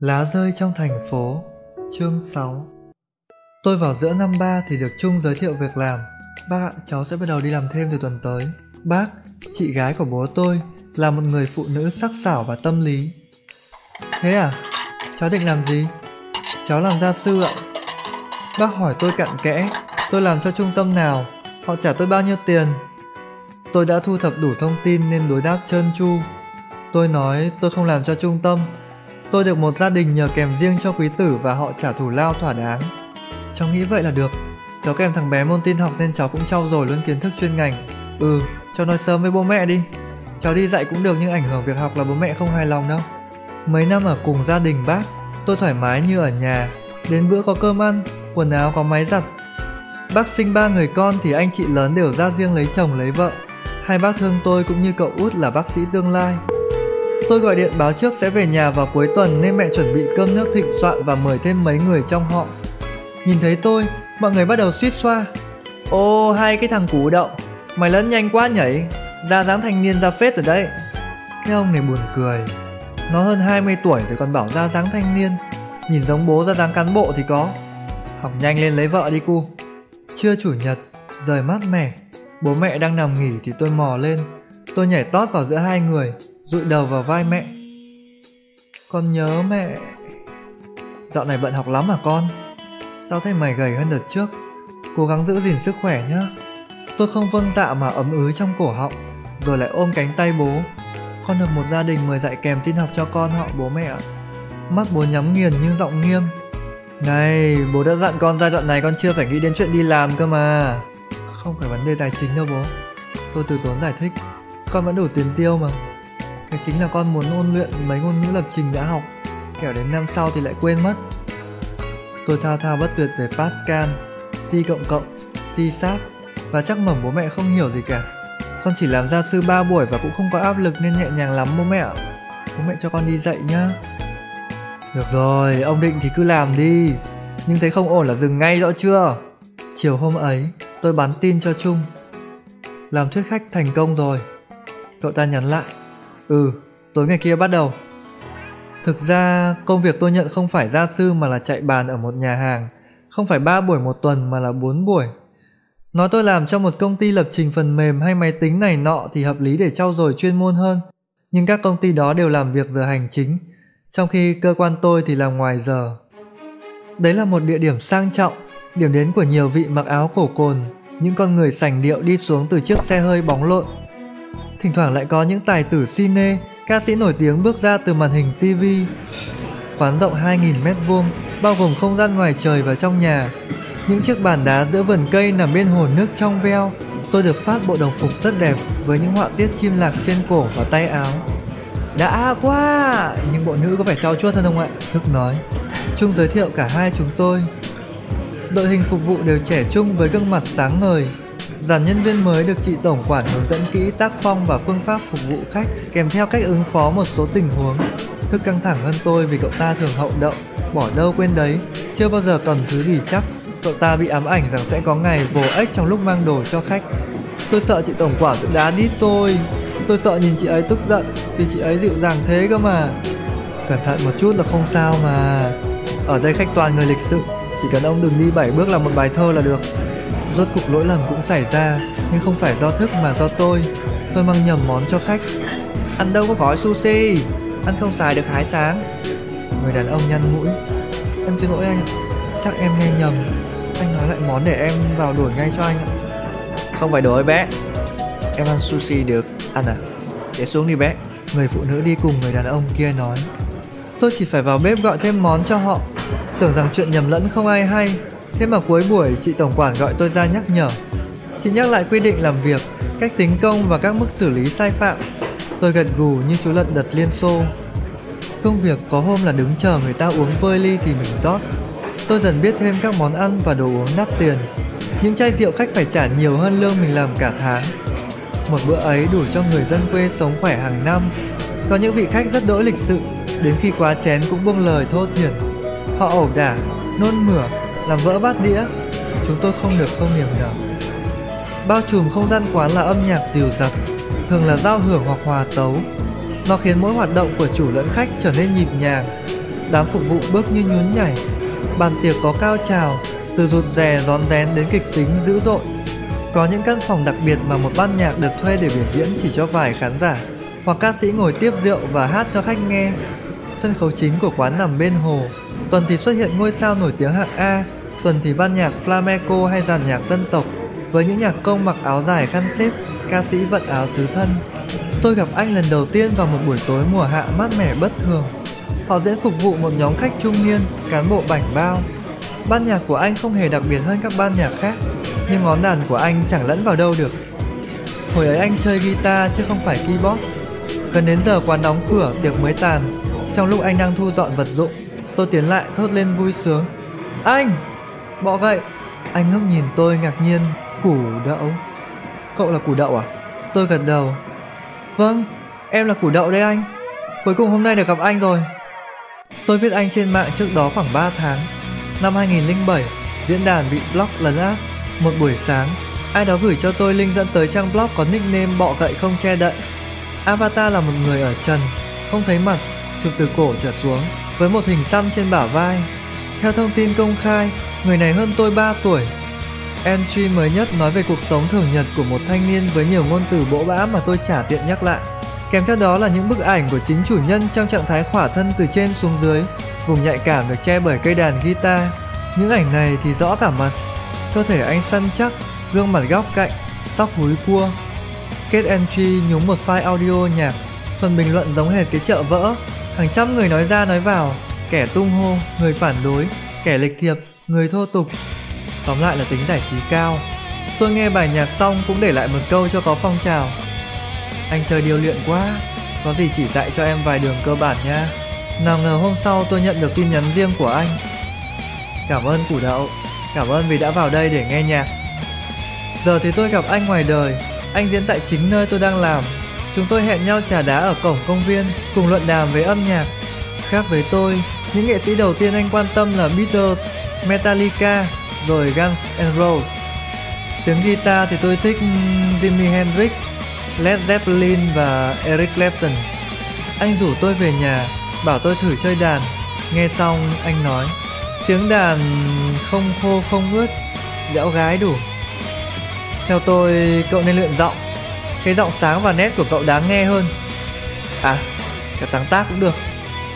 Lá rơi trong thành phố Chương 6 Tôi vào giữa năm ba thì được Trung giới thiệu việc làm. Bác ạ, cháu sẽ bắt đầu đi làm thêm từ tuần tới. Bác, chị gái của bố tôi là một người phụ nữ sắc sảo và tâm lý. Thế à? Cháu định làm gì? Cháu làm gia sư ạ. Bác hỏi tôi cặn kẽ Tôi làm cho trung tâm nào? Họ trả tôi bao nhiêu tiền? Tôi đã thu thập đủ thông tin nên đối đáp trơn tru. Tôi nói tôi không làm cho trung tâm. Tôi được một gia đình nhờ kèm riêng cho quý tử và họ trả thù lao thỏa đáng. Cháu nghĩ vậy là được. Cháu kèm thằng bé môn tin học nên cháu cũng trau dồi luôn kiến thức chuyên ngành. Ừ, cháu nói sớm với bố mẹ đi. Cháu đi dạy cũng được nhưng ảnh hưởng việc học là bố mẹ không hài lòng đâu. Mấy năm ở cùng gia đình bác, tôi thoải mái như ở nhà. Đến bữa có cơm ăn, quần áo có máy giặt. Bác sinh ba người con thì anh chị lớn đều ra riêng lấy chồng lấy vợ. Hai bác thương tôi cũng như cậu út là bác sĩ tương lai. Tôi gọi điện báo trước sẽ về nhà vào cuối tuần nên mẹ chuẩn bị cơm nước thịnh soạn và mời thêm mấy người trong họ. Nhìn thấy tôi, mọi người bắt đầu suýt xoa. Ô, hai cái thằng củ đậu, mày lớn nhanh quá nhảy, ra dáng thanh niên ra phết rồi đấy. Cái ông này buồn cười. Nó hơn 20 tuổi rồi còn bảo ra dáng thanh niên. Nhìn giống bố ra dáng cán bộ thì có. Học nhanh lên lấy vợ đi cu. Trưa chủ nhật, rời mát mẻ. Bố mẹ đang nằm nghỉ thì tôi mò lên. Tôi nhảy tót vào giữa hai người, dụi đầu vào vai mẹ. Con nhớ mẹ, dạo này bận học lắm à con? Tao thấy mày gầy hơn đợt trước. Cố gắng giữ gìn sức khỏe nhá. Tôi không vâng dạ mà ấm ứ trong cổ họng, rồi lại ôm cánh tay bố. Con được một gia đình mời dạy kèm tin học cho con họ bố mẹ mắt bố nhắm nghiền nhưng giọng nghiêm, này, bố đã dặn con giai đoạn này con chưa phải nghĩ đến chuyện đi làm cơ mà. Không phải vấn đề tài chính đâu bố. Tôi từ tốn giải thích. Con vẫn đủ tiền tiêu mà cái chính là con muốn ôn luyện mấy ngôn ngữ lập trình đã học. Kẻo đến năm sau thì lại quên mất. Tôi thao thao bất tuyệt về pascal, c cộng cộng, c sharp, và chắc mẩm bố mẹ không hiểu gì cả. Con chỉ làm gia sư 3 buổi và cũng không có áp lực nên nhẹ nhàng lắm bố mẹ ạ. Bố mẹ cho con đi dạy nhá. Được rồi, ông định thì cứ làm đi. Nhưng thấy không ổn là dừng ngay rõ chưa? Chiều hôm ấy, tôi bắn tin cho trung. Làm thuyết khách thành công rồi. Cậu ta nhắn lại. Ừ, tối ngày kia bắt đầu. Thực ra, công việc tôi nhận không phải gia sư mà là chạy bàn ở một nhà hàng, không phải 3 buổi một tuần mà là 4 buổi. Nói tôi làm cho một công ty lập trình phần mềm hay máy tính này nọ thì hợp lý để trau dồi chuyên môn hơn, nhưng các công ty đó đều làm việc giờ hành chính, trong khi cơ quan tôi thì làm ngoài giờ. Đấy là một địa điểm sang trọng, điểm đến của nhiều vị mặc áo cổ cồn, những con người sành điệu đi xuống từ chiếc xe hơi bóng lộn thỉnh thoảng lại có những tài tử cine, ca sĩ nổi tiếng bước ra từ màn hình TV. Quán rộng 2.000 mét vuông, bao gồm không gian ngoài trời và trong nhà. Những chiếc bàn đá giữa vườn cây nằm bên hồ nước trong veo. Tôi được phát bộ đồng phục rất đẹp với những họa tiết chim lạc trên cổ và tay áo. Đã quá! Nhưng bộ nữ có vẻ trao chuốt hơn không ạ? Đức nói. Trung giới thiệu cả hai chúng tôi. Đội hình phục vụ đều trẻ trung với gương mặt sáng ngời, Dàn nhân viên mới được chị tổng quản hướng dẫn kỹ tác phong và phương pháp phục vụ khách, kèm theo cách ứng phó một số tình huống. Thức căng thẳng hơn tôi vì cậu ta thường hậu đậu, bỏ đâu quên đấy, chưa bao giờ cầm thứ gì chắc. Cậu ta bị ám ảnh rằng sẽ có ngày vồ ếch trong lúc mang đồ cho khách. Tôi sợ chị tổng quản sẽ đá đít tôi. Tôi sợ nhìn chị ấy tức giận vì chị ấy dịu dàng thế cơ mà. Cẩn thận một chút là không sao mà. Ở đây khách toàn người lịch sự, chỉ cần ông đừng đi bảy bước làm một bài thơ là được. Rốt cục lỗi lầm cũng xảy ra, nhưng không phải do thức mà do tôi. Tôi mang nhầm món cho khách. Ăn đâu có gói sushi, ăn không xài được hái sáng. Người đàn ông nhăn mũi. Em xin lỗi anh ạ, chắc em nghe nhầm. Anh nói lại món để em vào đuổi ngay cho anh ạ. Không phải đổi bé. Em ăn sushi được, ăn à? Để xuống đi bé. Người phụ nữ đi cùng người đàn ông kia nói. Tôi chỉ phải vào bếp gọi thêm món cho họ. Tưởng rằng chuyện nhầm lẫn không ai hay, Thế mà cuối buổi chị tổng quản gọi tôi ra nhắc nhở. Chị nhắc lại quy định làm việc, cách tính công và các mức xử lý sai phạm. Tôi gật gù như chú lợn đật liên xô. Công việc có hôm là đứng chờ người ta uống vơi ly thì mình rót. Tôi dần biết thêm các món ăn và đồ uống đắt tiền. Những chai rượu khách phải trả nhiều hơn lương mình làm cả tháng. Một bữa ấy đủ cho người dân quê sống khỏe hàng năm. Có những vị khách rất đỗi lịch sự, đến khi quá chén cũng buông lời thô thiển. Họ ẩu đả, nôn mửa làm vỡ bát đĩa. Chúng tôi không được không niềm nở bao trùm không gian quán là âm nhạc dìu dặt, thường là giao hưởng hoặc hòa tấu. Nó khiến mỗi hoạt động của chủ lẫn khách trở nên nhịp nhàng. Đám phục vụ bước như nhún nhảy. Bàn tiệc có cao trào, từ rụt rè rón rén đến kịch tính dữ dội. Có những căn phòng đặc biệt mà một ban nhạc được thuê để biểu diễn chỉ cho vài khán giả, hoặc ca sĩ ngồi tiếp rượu và hát cho khách nghe. Sân khấu chính của quán nằm bên hồ. Tuần thì xuất hiện ngôi sao nổi tiếng hạng a tuần thì ban nhạc flamenco hay dàn nhạc dân tộc. Với những nhạc công mặc áo dài khăn xếp, ca sĩ vận áo tứ thân. Tôi gặp anh lần đầu tiên vào một buổi tối mùa hạ mát mẻ bất thường. Họ diễn phục vụ một nhóm khách trung niên, cán bộ bảnh bao. Ban nhạc của anh không hề đặc biệt hơn các ban nhạc khác, nhưng ngón đàn của anh chẳng lẫn vào đâu được. Hồi ấy anh chơi guitar chứ không phải keyboard. Gần đến giờ quán đóng cửa, tiệc mới tàn. Trong lúc anh đang thu dọn vật dụng, tôi tiến lại thốt lên vui sướng. Anh! Bọ gậy. Anh ngước nhìn tôi ngạc nhiên. Củ đậu. Cậu là củ đậu à? Tôi gật đầu. Vâng em là củ đậu đấy anh. Cuối cùng hôm nay được gặp anh rồi. Tôi biết anh trên mạng trước đó khoảng 3 tháng. Năm 2007 diễn đàn bị block lấn át. Một buổi sáng, ai đó gửi cho tôi link dẫn tới trang blog có nickname bọ gậy không che đậy. Avatar là một người ở trần, không thấy mặt, chụp từ cổ trở xuống, với một hình xăm trên bả vai. Theo thông tin công khai người này hơn tôi 3 tuổi. Entry mới nhất nói về cuộc sống thường nhật của một thanh niên với nhiều ngôn từ bỗ bã mà tôi chả tiện nhắc lại. Kèm theo đó là những bức ảnh của chính chủ nhân trong trạng thái khỏa thân từ trên xuống dưới, vùng nhạy cảm được che bởi cây đàn guitar. Những ảnh này thì rõ cả mặt. Cơ thể anh săn chắc, gương mặt góc cạnh, tóc húi cua. Kết entry nhúng một file audio nhạc. Phần bình luận giống hệt cái chợ vỡ. Hàng trăm người nói ra nói vào. Kẻ tung hô, người phản đối, kẻ lịch thiệp người thô tục. Tóm lại là tính giải trí cao. Tôi nghe bài nhạc xong cũng để lại một câu cho có phong trào. Anh chơi điêu luyện quá, có gì chỉ dạy cho em vài đường cơ bản nha. Nào ngờ hôm sau tôi nhận được tin nhắn riêng của anh. Cảm ơn củ đậu, cảm ơn vì đã vào đây để nghe nhạc. Giờ thì tôi gặp anh ngoài đời, anh diễn tại chính nơi tôi đang làm. Chúng tôi hẹn nhau trà đá ở cổng công viên, cùng luận đàm về âm nhạc. Khác với tôi, những nghệ sĩ đầu tiên anh quan tâm là beatles metallica, rồi guns n' roses. Tiếng guitar thì tôi thích jimi hendrix, led zeppelin và eric clapton. Anh rủ tôi về nhà, bảo tôi thử chơi đàn. Nghe xong, anh nói, tiếng đàn không khô, không ướt dẻo gái đủ. Theo tôi, cậu nên luyện giọng. Cái giọng sáng và nét của cậu đáng nghe hơn. À cả sáng tác cũng được.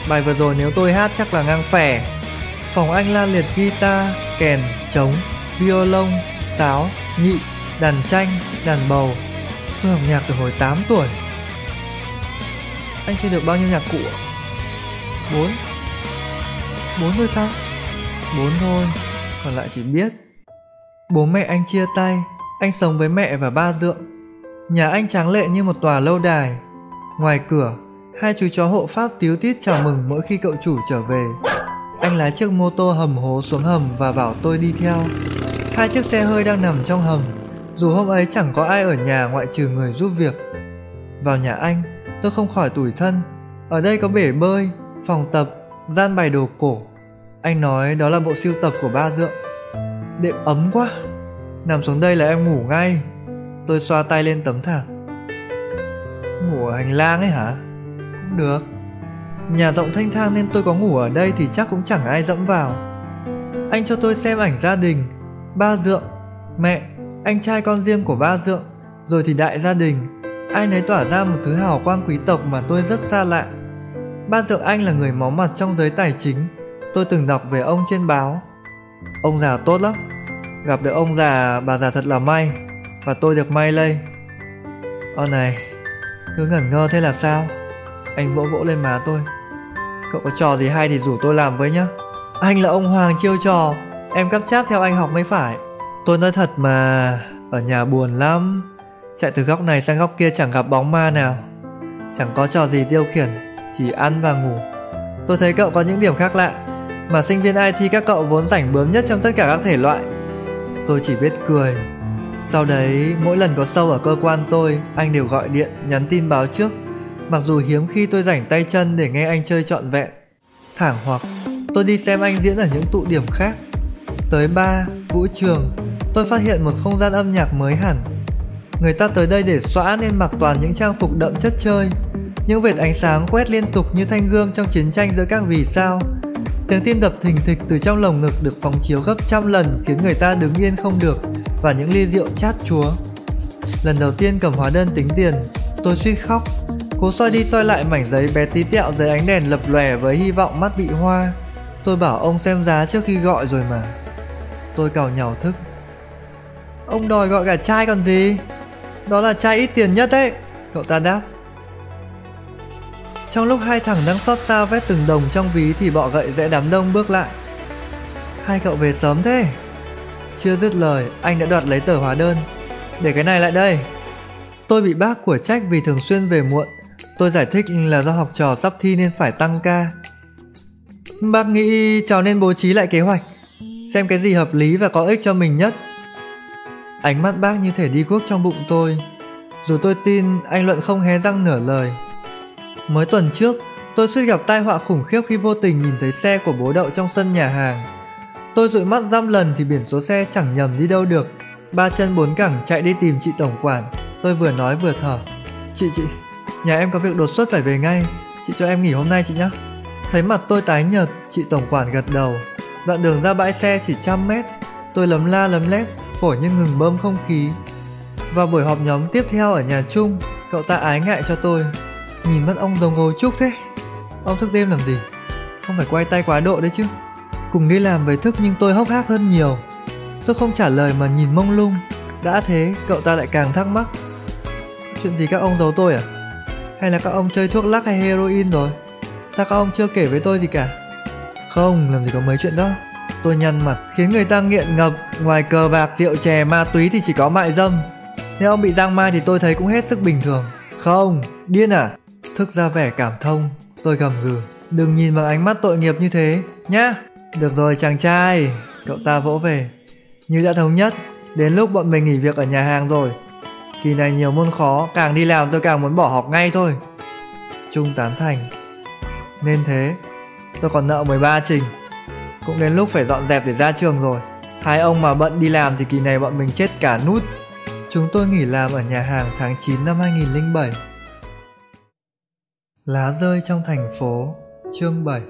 Bài vừa rồi nếu tôi hát chắc là ngang phè phòng anh la liệt guitar, kèn, trống, violon, sáo, nhị, đàn tranh, đàn bầu. Tôi học nhạc từ hồi 8 tuổi. Anh chơi được bao nhiêu nhạc cụ bốn. Bốn thôi sao? Bốn thôi, còn lại chỉ biết. Bố mẹ anh chia tay, anh sống với mẹ và ba dượng. Nhà anh tráng lệ như một tòa lâu đài. Ngoài cửa, hai chú chó hộ pháp tíu tít chào mừng mỗi khi cậu chủ trở về anh lái chiếc mô tô hầm hố xuống hầm và bảo tôi đi theo. Hai chiếc xe hơi đang nằm trong hầm. Dù hôm ấy chẳng có ai ở nhà ngoại trừ người giúp việc. Vào nhà anh, tôi không khỏi tủi thân. Ở đây có bể bơi, phòng tập, gian bày đồ cổ. Anh nói đó là bộ siêu tập của ba dượng. Đệm ấm quá. Nằm xuống đây là em ngủ ngay. Tôi xoa tay lên tấm thảm. Ngủ ở hành lang ấy hả? Cũng được nhà rộng thanh thang nên tôi có ngủ ở đây thì chắc cũng chẳng ai dẫm vào. Anh cho tôi xem ảnh gia đình, ba dượng, mẹ, anh trai con riêng của ba dượng, rồi thì đại gia đình. Ai nấy tỏa ra một thứ hào quang quý tộc mà tôi rất xa lạ. Ba dượng anh là người máu mặt trong giới tài chính. Tôi từng đọc về ông trên báo. Ông già tốt lắm. Gặp được ông già, bà già thật là may. Và tôi được may lây. Ô này, cứ ngẩn ngơ thế là sao? Anh vỗ vỗ lên má tôi cậu có trò gì hay thì rủ tôi làm với nhá. Anh là ông hoàng chiêu trò. Em cắp cháp theo anh học mới phải. Tôi nói thật mà, ở nhà buồn lắm. Chạy từ góc này sang góc kia chẳng gặp bóng ma nào. Chẳng có trò gì tiêu khiển, chỉ ăn và ngủ. Tôi thấy cậu có những điểm khác lạ, mà sinh viên it các cậu vốn rảnh bướm nhất trong tất cả các thể loại. Tôi chỉ biết cười. Sau đấy, mỗi lần có sâu ở cơ quan tôi, anh đều gọi điện, nhắn tin báo trước mặc dù hiếm khi tôi rảnh tay chân để nghe anh chơi trọn vẹn thẳng hoặc tôi đi xem anh diễn ở những tụ điểm khác tới ba vũ trường tôi phát hiện một không gian âm nhạc mới hẳn người ta tới đây để xóa nên mặc toàn những trang phục đậm chất chơi Những vệt ánh sáng quét liên tục như thanh gươm trong chiến tranh giữa các vì sao. Tiếng tim đập thình thịch từ trong lồng ngực được phóng chiếu gấp trăm lần khiến người ta đứng yên không được và những ly rượu chát chúa. Lần đầu tiên cầm hóa đơn tính tiền, tôi suýt khóc. Cố soi đi soi lại mảnh giấy bé tí tẹo dưới ánh đèn lập lòe với hy vọng mắt bị hoa. Tôi bảo ông xem giá trước khi gọi rồi mà. Tôi cào nhào thức. Ông đòi gọi cả chai còn gì? Đó là chai ít tiền nhất đấy. Cậu ta đáp. Trong lúc hai thằng đang xót xa vét từng đồng trong ví thì bọ gậy rẽ đám đông bước lại. Hai cậu về sớm thế. Chưa dứt lời, anh đã đoạt lấy tờ hóa đơn. Để cái này lại đây. Tôi bị bác của trách vì thường xuyên về muộn. Tôi giải thích là do học trò sắp thi nên phải tăng ca. Bác nghĩ cháu nên bố trí lại kế hoạch, xem cái gì hợp lý và có ích cho mình nhất. Ánh mắt bác như thể đi guốc trong bụng tôi. Dù tôi tin anh Luận không hé răng nửa lời. Mới tuần trước, tôi suýt gặp tai họa khủng khiếp khi vô tình nhìn thấy xe của bố đậu trong sân nhà hàng. Tôi dụi mắt dăm lần thì biển số xe chẳng nhầm đi đâu được. Ba chân bốn cẳng chạy đi tìm chị tổng quản. Tôi vừa nói vừa thở. Chị chị, nhà em có việc đột xuất phải về ngay. Chị cho em nghỉ hôm nay chị nhé. Thấy mặt tôi tái nhợt, chị tổng quản gật đầu. Đoạn đường ra bãi xe chỉ trăm mét. Tôi lấm la lấm lét, phổi như ngừng bơm không khí. Vào buổi họp nhóm tiếp theo ở nhà chung, cậu ta ái ngại cho tôi. Nhìn mắt ông giống gấu trúc thế. Ông thức đêm làm gì? Không phải quay tay quá độ đấy chứ. Cùng đi làm về thức nhưng tôi hốc hác hơn nhiều. Tôi không trả lời mà nhìn mông lung. Đã thế, cậu ta lại càng thắc mắc. Chuyện gì các ông giấu tôi à? Hay là các ông chơi thuốc lắc hay heroin rồi? Sao các ông chưa kể với tôi gì cả? Không, làm gì có mấy chuyện đó. Tôi nhăn mặt, khiến người ta nghiện ngập, ngoài cờ bạc, rượu chè, ma túy thì chỉ có mại dâm. Nếu ông bị giang mai thì tôi thấy cũng hết sức bình thường. Không, điên à? Thức ra vẻ cảm thông, tôi gầm gừ. Đừng nhìn bằng ánh mắt tội nghiệp như thế, nhá. Được rồi chàng trai, cậu ta vỗ về. Như đã thống nhất, đến lúc bọn mình nghỉ việc ở nhà hàng rồi. Kỳ này nhiều môn khó, càng đi làm tôi càng muốn bỏ học ngay thôi. Trung tán thành. Nên thế, tôi còn nợ 13 trình. Cũng đến lúc phải dọn dẹp để ra trường rồi. Hai ông mà bận đi làm thì kỳ này bọn mình chết cả nút. Chúng tôi nghỉ làm ở nhà hàng tháng 9 năm 2007. Lá rơi trong thành phố, chương 7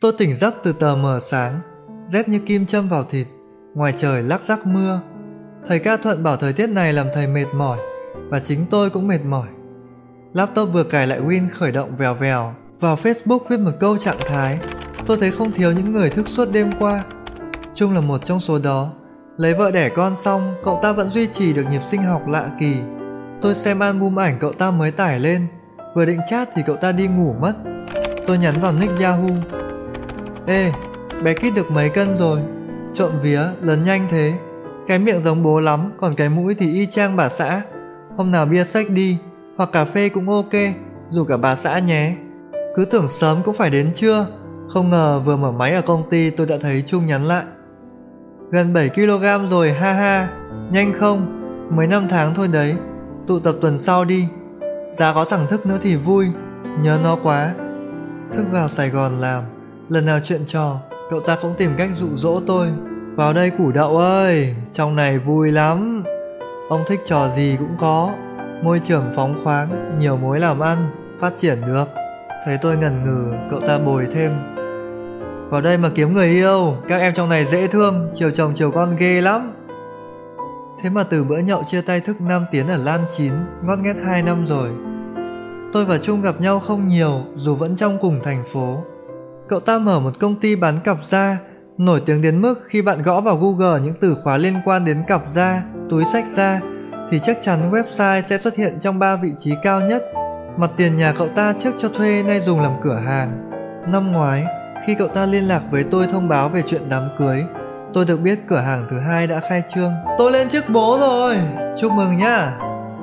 Tôi tỉnh giấc từ tờ mờ sáng, rét như kim châm vào thịt, ngoài trời lắc rắc mưa. Thầy ca thuận bảo thời tiết này làm thầy mệt mỏi, và chính tôi cũng mệt mỏi. Laptop vừa cài lại Win khởi động vèo vèo, vào Facebook viết một câu trạng thái. Tôi thấy không thiếu những người thức suốt đêm qua. Trung là một trong số đó. Lấy vợ đẻ con xong, cậu ta vẫn duy trì được nhịp sinh học lạ kỳ. Tôi xem album ảnh cậu ta mới tải lên, vừa định chat thì cậu ta đi ngủ mất. Tôi nhắn vào nick Yahoo, Ê, bé Kít được mấy cân rồi? Trộm vía, lớn nhanh thế. Cái miệng giống bố lắm, còn cái mũi thì y chang bà xã. Hôm nào bia sách đi, hoặc cà phê cũng ok, dù cả bà xã nhé. Cứ tưởng sớm cũng phải đến trưa, không ngờ vừa mở máy ở công ty tôi đã thấy Trung nhắn lại. Gần 7kg rồi ha ha, nhanh không? Mấy năm tháng thôi đấy, tụ tập tuần sau đi. Giá có thẳng thức nữa thì vui, nhớ nó quá. Thức vào Sài Gòn làm, Lần nào chuyện trò, cậu ta cũng tìm cách dụ dỗ tôi. Vào đây củ đậu ơi, trong này vui lắm. Ông thích trò gì cũng có. Môi trường phóng khoáng, nhiều mối làm ăn, phát triển được. Thấy tôi ngần ngừ, cậu ta bồi thêm. Vào đây mà kiếm người yêu, các em trong này dễ thương, chiều chồng chiều con ghê lắm. Thế mà từ bữa nhậu chia tay thức năm tiến ở Lan Chín, ngót nghét 2 năm rồi. Tôi và Trung gặp nhau không nhiều, dù vẫn trong cùng thành phố. Cậu ta mở một công ty bán cặp da, nổi tiếng đến mức khi bạn gõ vào Google những từ khóa liên quan đến cặp da, túi sách da thì chắc chắn website sẽ xuất hiện trong ba vị trí cao nhất. Mặt tiền nhà cậu ta trước cho thuê nay dùng làm cửa hàng. Năm ngoái, khi cậu ta liên lạc với tôi thông báo về chuyện đám cưới, tôi được biết cửa hàng thứ hai đã khai trương. Tôi lên chức bố rồi, chúc mừng nhá.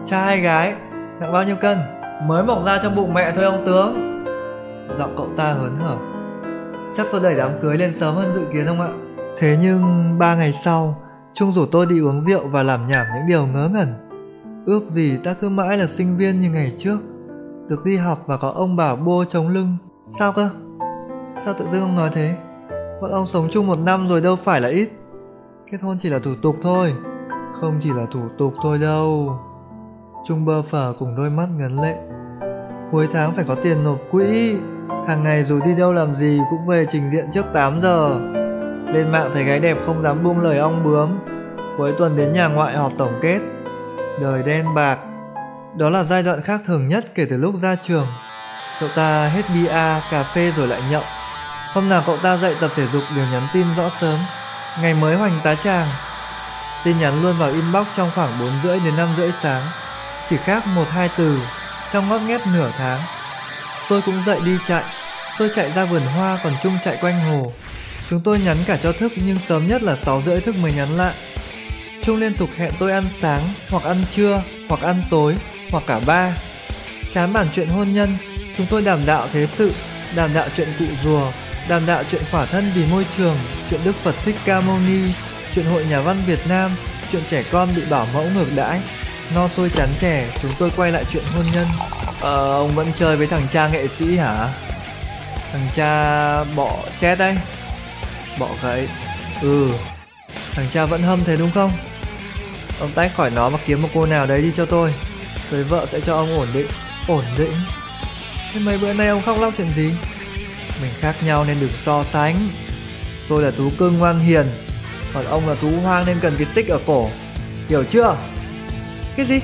Cha hai gái, nặng bao nhiêu cân? Mới mọc ra trong bụng mẹ thôi ông tướng. Giọng cậu ta hớn hở. Chắc tôi đẩy đám cưới lên sớm hơn dự kiến không ạ? Thế nhưng ba ngày sau, Trung rủ tôi đi uống rượu và làm nhảm những điều ngớ ngẩn. Ước gì ta cứ mãi là sinh viên như ngày trước, được đi học và có ông bảo bô chống lưng. Sao cơ? Sao tự dưng ông nói thế? Bọn ông sống chung một năm rồi đâu phải là ít. Kết hôn chỉ là thủ tục thôi. Không chỉ là thủ tục thôi đâu. Trung bơ phờ cùng đôi mắt ngấn lệ. cuối tháng phải có tiền nộp quỹ hàng ngày dù đi đâu làm gì cũng về trình diện trước 8 giờ. Lên mạng thấy gái đẹp không dám buông lời ong bướm. Cuối tuần đến nhà ngoại họp tổng kết. Đời đen bạc. Đó là giai đoạn khác thường nhất kể từ lúc ra trường. Cậu ta hết bia, cà phê rồi lại nhậu. Hôm nào cậu ta dậy tập thể dục đều nhắn tin rõ sớm. Ngày mới hoành tá tràng. Tin nhắn luôn vào inbox trong khoảng 4 rưỡi đến 5 rưỡi sáng. Chỉ khác một hai từ, trong ngót nghét nửa tháng tôi cũng dậy đi chạy. Tôi chạy ra vườn hoa còn trung chạy quanh hồ. Chúng tôi nhắn cả cho thức, nhưng sớm nhất là 6 rưỡi thức mới nhắn lại. Trung liên tục hẹn tôi ăn sáng, hoặc ăn trưa, hoặc ăn tối, hoặc cả ba. Chán bản chuyện hôn nhân, chúng tôi đàm đạo thế sự, đàm đạo chuyện cụ rùa, đàm đạo chuyện khỏa thân vì môi trường, chuyện đức phật thích ca mâu ni, chuyện hội nhà văn việt nam, chuyện trẻ con bị bảo mẫu ngược đãi. No sôi chán trẻ, chúng tôi quay lại chuyện hôn nhân ờ ông vẫn chơi với thằng cha nghệ sĩ hả? Thằng cha bọ chết đấy. Bọ gãy. Ừ. Thằng cha vẫn hâm thế đúng không? Ông tách khỏi nó và kiếm một cô nào đấy đi cho tôi. Với vợ sẽ cho ông ổn định. Ổn định? Thế mấy bữa nay ông khóc lóc chuyện gì? Mình khác nhau nên đừng so sánh. Tôi là tú cưng ngoan hiền, còn ông là tú hoang nên cần cái xích ở cổ. Hiểu chưa? Cái gì?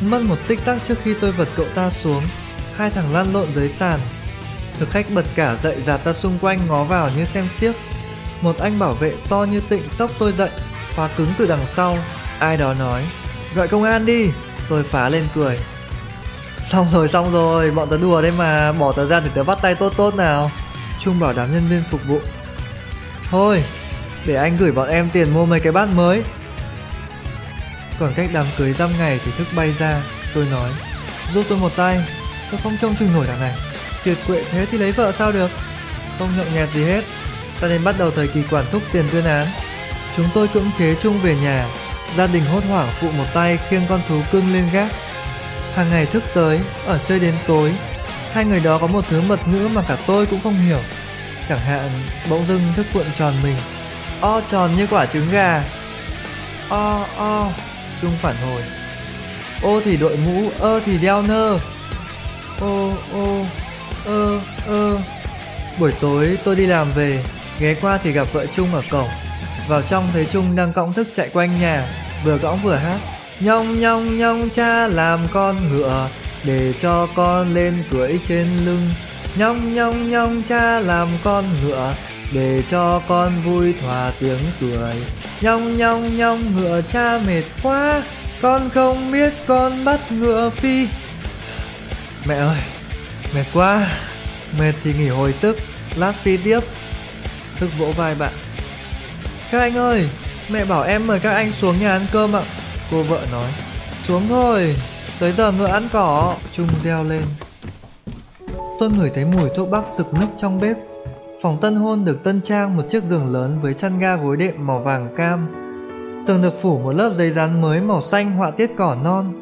Mất một tích tắc trước khi tôi vật cậu ta xuống. Hai thằng lăn lộn dưới sàn. Thực khách bật cả dậy dạt ra xung quanh ngó vào như xem xiếc. Một anh bảo vệ to như tịnh sốc tôi dậy, khóa cứng từ đằng sau. Ai đó nói, gọi công an đi. Tôi phá lên cười. Xong rồi xong rồi, bọn tớ đùa đấy mà, bỏ tớ ra thì tớ bắt tay tốt tốt nào. Trung bảo đám nhân viên phục vụ. Thôi, để anh gửi bọn em tiền mua mấy cái bát mới còn cách đám cưới dăm ngày thì thức bay ra, tôi nói, giúp tôi một tay, tôi không trông chừng nổi thằng này. Kiệt quệ thế thì lấy vợ sao được? Không nhậu nhẹt gì hết. Ta nên bắt đầu thời kỳ quản thúc tiền tuyên án. Chúng tôi cưỡng chế chung về nhà. Gia đình hốt hoảng phụ một tay khiêng con thú cưng lên gác. Hàng ngày thức tới, ở chơi đến tối. Hai người đó có một thứ mật ngữ mà cả tôi cũng không hiểu. Chẳng hạn, bỗng dưng thức cuộn tròn mình. O tròn như quả trứng gà. O o trung phản hồi. Ô thì đội mũ ơ thì đeo nơ. Ô ô, ơ ơ. Buổi tối tôi đi làm về, ghé qua thì gặp vợ trung ở cổng. Vào trong thấy trung đang cõng thức chạy quanh nhà, vừa cõng vừa hát. Nhong nhong nhong, cha làm con ngựa, để cho con lên cưỡi trên lưng. Nhong nhong nhong, cha làm con ngựa, để cho con vui thỏa tiếng cười nhong nhong nhong, ngựa cha mệt quá. Con không biết con bắt ngựa phi. Mẹ ơi, mệt quá. Mệt thì nghỉ hồi sức, lát phi tiếp. Thức vỗ vai bạn. Các anh ơi, mẹ bảo em mời các anh xuống nhà ăn cơm ạ. Cô vợ nói. Xuống thôi, tới giờ ngựa ăn cỏ. Trung reo lên. Tôi ngửi thấy mùi thuốc bắc sực nức trong bếp phòng tân hôn được tân trang một chiếc giường lớn với chăn ga gối đệm màu vàng cam. Tường được phủ một lớp giấy dán mới màu xanh họa tiết cỏ non.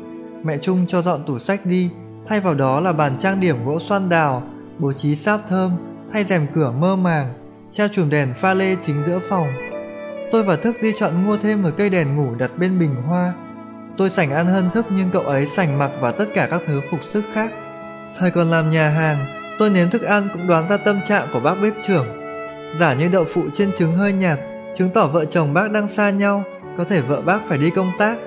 Mẹ trung cho dọn tủ sách đi, thay vào đó là bàn trang điểm gỗ xoan đào, bố trí sáp thơm, thay rèm cửa mơ màng, treo chùm đèn pha lê chính giữa phòng. Tôi và thức đi chọn mua thêm một cây đèn ngủ đặt bên bình hoa. Tôi sành ăn hơn thức nhưng cậu ấy sành mặc và tất cả các thứ phục sức khác. Thời còn làm nhà hàng tôi nếm thức ăn cũng đoán ra tâm trạng của bác bếp trưởng. Giả như đậu phụ trên trứng hơi nhạt chứng tỏ vợ chồng bác đang xa nhau có thể vợ bác phải đi công tác.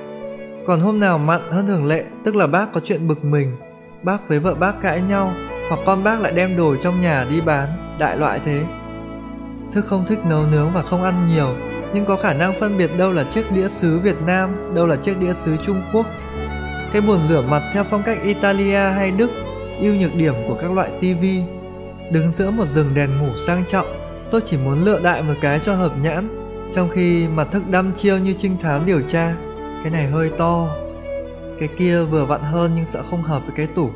Còn hôm nào mặn hơn thường lệ tức là bác có chuyện bực mình bác với vợ bác cãi nhau hoặc con bác lại đem đồ trong nhà đi bán đại loại thế. Thức không thích nấu nướng và không ăn nhiều nhưng có khả năng phân biệt đâu là chiếc đĩa sứ Việt Nam, đâu là chiếc đĩa sứ Trung Quốc. Cái bồn rửa mặt theo phong cách Italia hay Đức, ưu nhược điểm của các loại tivi. Đứng giữa một rừng đèn ngủ sang trọng, tôi chỉ muốn lựa đại một cái cho hợp nhãn, trong khi mặt thức đăm chiêu như trinh thám điều tra. Cái này hơi to, cái kia vừa vặn hơn nhưng sợ không hợp với cái tủ.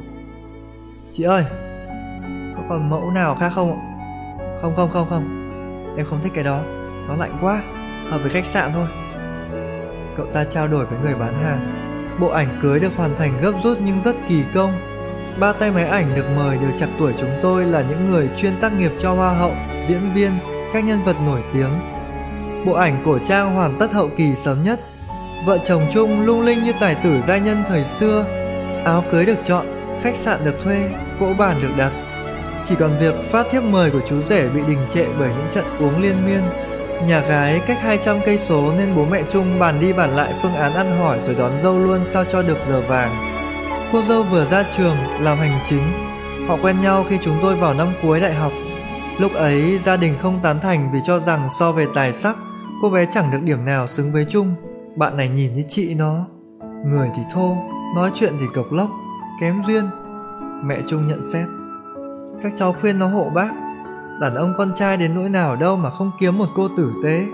Chị ơi, có còn mẫu nào khác không ạ? Không không không không, em không thích cái đó, nó lạnh quá hợp với khách sạn thôi cậu ta trao đổi với người bán hàng bộ ảnh cưới được hoàn thành gấp rút nhưng rất kỳ công ba tay máy ảnh được mời đều chặt tuổi chúng tôi là những người chuyên tác nghiệp cho hoa hậu, diễn viên, các nhân vật nổi tiếng bộ ảnh cổ trang hoàn tất hậu kỳ sớm nhất vợ chồng chung lung linh như tài tử gia nhân thời xưa áo cưới được chọn, khách sạn được thuê, cỗ bàn được đặt. Chỉ còn việc phát thiếp mời của chú rể bị đình trệ bởi những trận uống liên miên. Nhà gái cách 200 cây số nên bố mẹ Trung bàn đi bàn lại phương án ăn hỏi rồi đón dâu luôn sao cho được giờ vàng. Cô dâu vừa ra trường làm hành chính. Họ quen nhau khi chúng tôi vào năm cuối đại học. Lúc ấy gia đình không tán thành vì cho rằng so về tài sắc, cô bé chẳng được điểm nào xứng với Trung. Bạn này nhìn như chị nó. Người thì thô, nói chuyện thì cộc lốc, kém duyên. Mẹ Trung nhận xét. Các cháu khuyên nó hộ bác. Đàn ông con trai đến nỗi nào đâu mà không kiếm một cô tử tế.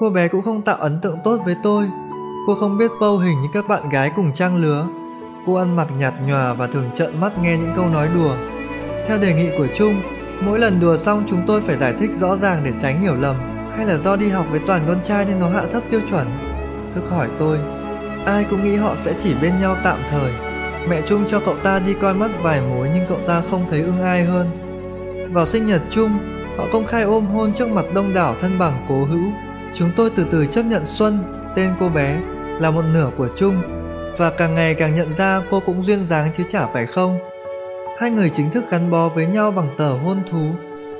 Cô bé cũng không tạo ấn tượng tốt với tôi. Cô không biết bâu hình như các bạn gái cùng trang lứa. Cô ăn mặc nhạt nhòa và thường trợn mắt nghe những câu nói đùa. Theo đề nghị của Trung, mỗi lần đùa xong chúng tôi phải giải thích rõ ràng để tránh hiểu lầm hay là do đi học với toàn con trai nên nó hạ thấp tiêu chuẩn. Thức hỏi tôi, ai cũng nghĩ họ sẽ chỉ bên nhau tạm thời. Mẹ Trung cho cậu ta đi coi mắt vài mối nhưng cậu ta không thấy ưng ai hơn. Vào sinh nhật Trung, họ công khai ôm hôn trước mặt đông đảo thân bằng cố hữu. Chúng tôi từ từ chấp nhận Xuân, tên cô bé, là một nửa của Trung và càng ngày càng nhận ra cô cũng duyên dáng chứ chả phải không. Hai người chính thức gắn bó với nhau bằng tờ hôn thú,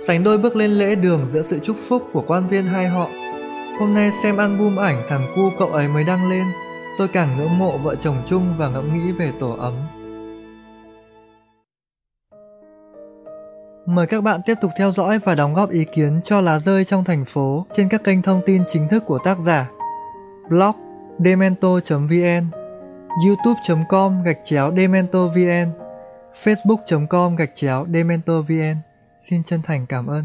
sánh đôi bước lên lễ đường giữa sự chúc phúc của quan viên hai họ. Hôm nay xem album ảnh thằng cu cậu ấy mới đăng lên, tôi càng ngưỡng mộ vợ chồng chung và ngẫm nghĩ về tổ ấm. Mời các bạn tiếp tục theo dõi và đóng góp ý kiến cho lá rơi trong thành phố trên các kênh thông tin chính thức của tác giả. Blog demento.vn youtube.com gạch chéo dementorvn facebook.com gạch chéo dementorvn Xin chân thành cảm ơn.